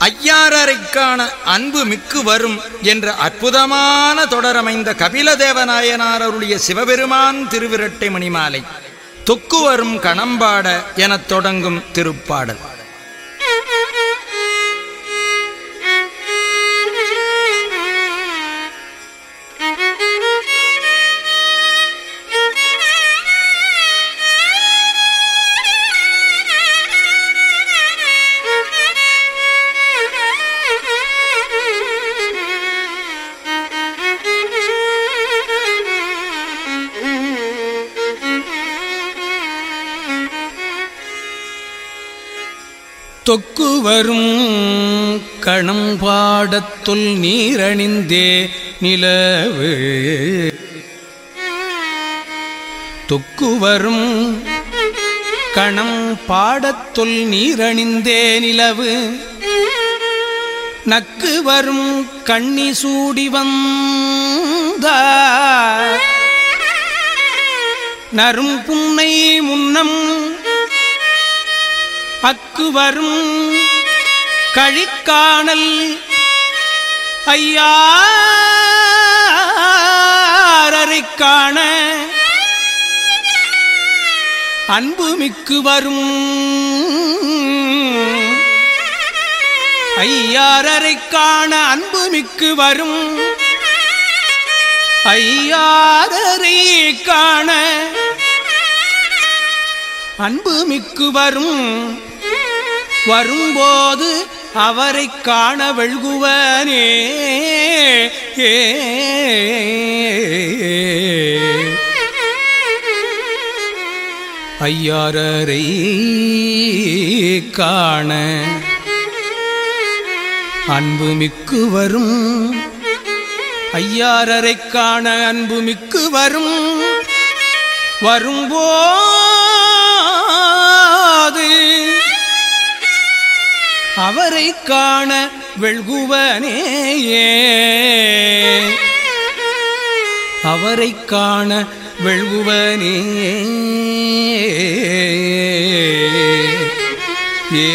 ஐயாரரைக்கான அன்பு மிக்கு வரும் என்ற அற்புதமான தொடரமைந்த கபிலதேவநாயனார் அருளிய சிவபெருமான் திருவிரட்டை மணிமாலை. தொக்கு வரும் கணம்பாட எனத் தொடங்கும் திருப்பாடல். தொக்கு வரும் கணம் பாடத்துள் நீரணிந்தே நிலவு. தொக்கு வரும் கணம் பாடத்துள் நீரணிந்தே நிலவு. நக்கு வரும் கண்ணி சூடி வந்த. நரும் புன்னை முன்னம் அக்கு வரும் கழிக்காணல் ஐயாரரைக் காண. அன்பு மிக்கு வரும். ஐயாரரை காண அன்பு மிக்கு வரும். ஐயாரரை காண. அன்பு மிக்கு வரும். வரும்போது அவரைக் காண வெள்குவனே ஏ. ஐயாரரை காண அன்பு மிக்கு வரும். ஐயாரரை காண அன்பு மிக்கு வரும். வரும்போது அவரை காண வெழ்குவனேயே அவரை காண வெழ்குவனே ஏ.